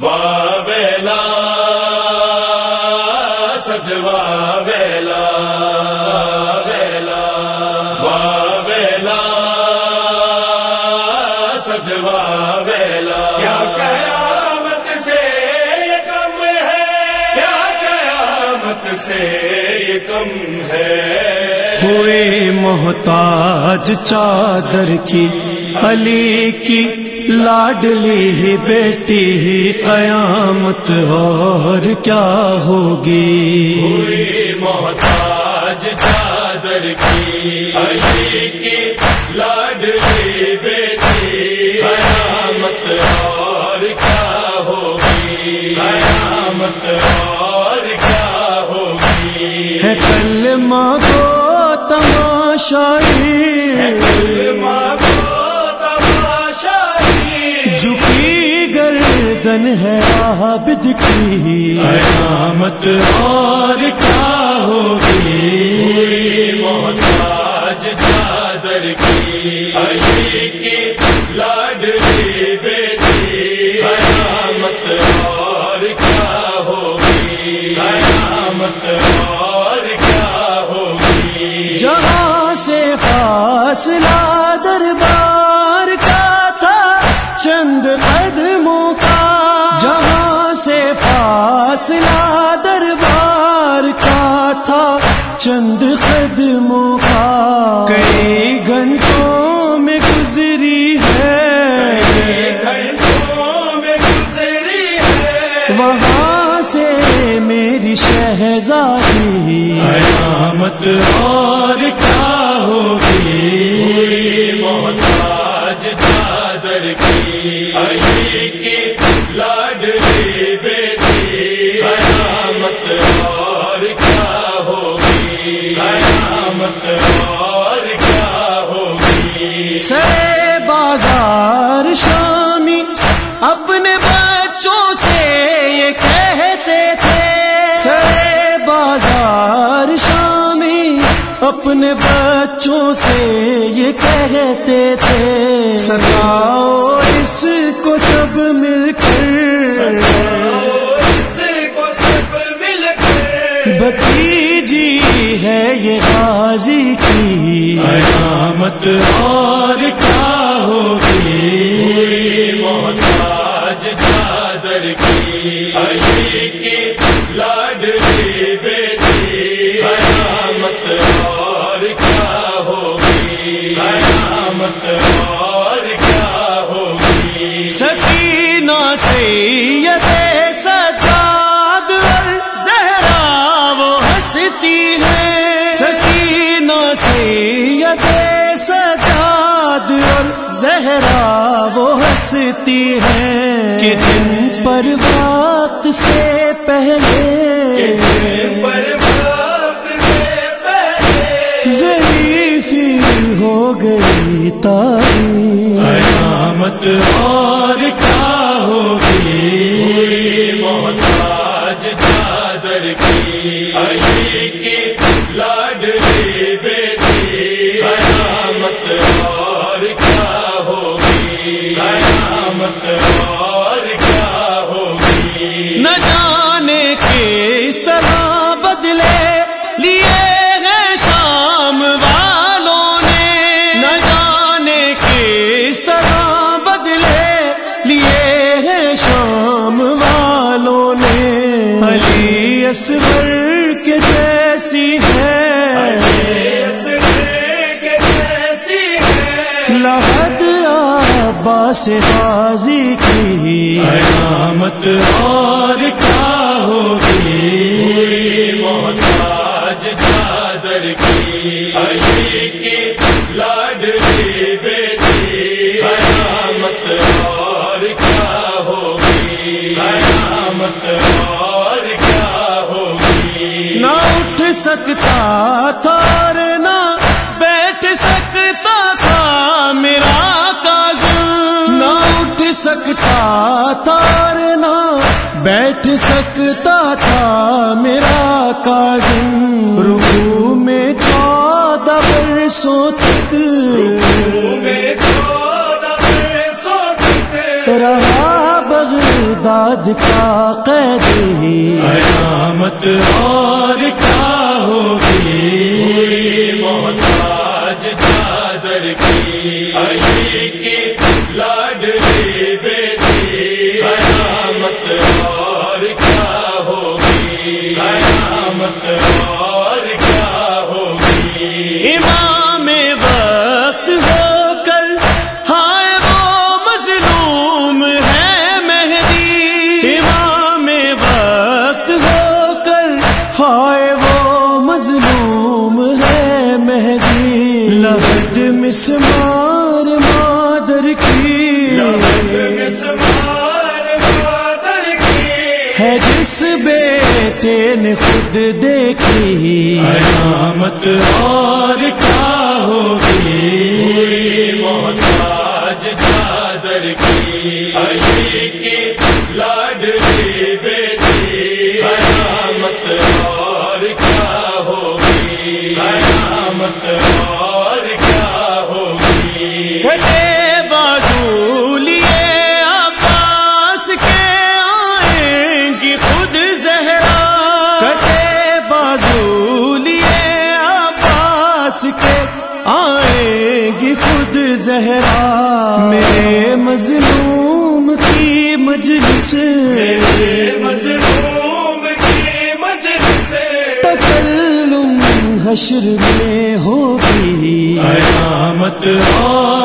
ویلا سدوا ویلا ویلا ویلا سدوا ویلا کیا قیامت سے یہ کم ہے؟ کیا قیامت سے یہ کم ہے؟ ہوئے محتاج چادر کی علی کی لاڈلی ہی بیٹی ہی قیامت اور کیا ہوگی؟ محتاج چادر کی علی کی لاڈلی بیٹی قیامت اور کیا ہوگی؟ قیامت اور کیا ہوگی؟ ہے کل ماں کو تماشائی گردن ہے عابد کی قیامت اور کیا ہوگی؟ محتاج چادر کی۔ علی کی لاڈلی بیٹی۔ قیامت اور کیا ہوگی؟ قیامت اور کیا ہوگی؟ جہاں سے فاصلہ فاصلہ دربار کا تھا چند قدموں کا کئی گھنٹوں میں گزری ہے گھنٹوں میں گزری ہے وہاں سے میری شہزادی قیامت اور کیا ہوگی؟ محتاج چادر کی اپنے بچوں سے یہ کہتے تھے۔ سے بازار شامی، اپنے بچوں سے یہ کہتے تھے۔ ستاؤ اس کو سب مل کر۔ مل کر بتیجی ہے یہ غازی کی۔ قیامت اور علی بیٹی قیامت اور کیا ہوگی قیامت اور کیا ہوگی سکینہ سید سجاد زہرا وہ ہے۔ سکینہ سید سجاد اور زہرا وہ ہنستی ہے کہ جن پر وقت سے پہلے پر وقت سے پہلے ضعیفی ہو گئی تاریخ۔ قیامت اور کیا ہوگی؟ محتاج چادر کی بدلے لیے ہیں شام والوں نے۔ نہ جانے کس طرح بدلے لیے ہیں شام والوں نے۔ علی اصغر کے جیسی ہے۔ لحد عباس غازی کی۔ قیامت اور کیا ہوگی کی علی کی لاڈلی بیٹی قیامت اور کیا ہوگی؟ قیامت اور کیا ہوگی؟ نہ اٹھ سکتا تھا نہ بیٹھ سکتا تھا میرا کاظم نہ اٹھ سکتا تھا نہ بیٹھ سکتا تھا میرا کاظم رہا بغداد داد کا قیدی۔ قیامت اور کیا ہوگی؟ محتاج چادر کی۔ علی کی لاڈلی بیٹی۔ قیامت اور کیا ہوگی؟ قیامت اور ہے جس بیٹے نے خود دیکھی قیامت اور کیا ہوگی؟ محتاج چادر کی زہرا میرے مظلوم کی مجلس مظلوم کی مجلس تکلم حشر میں ہوگی قیامت اور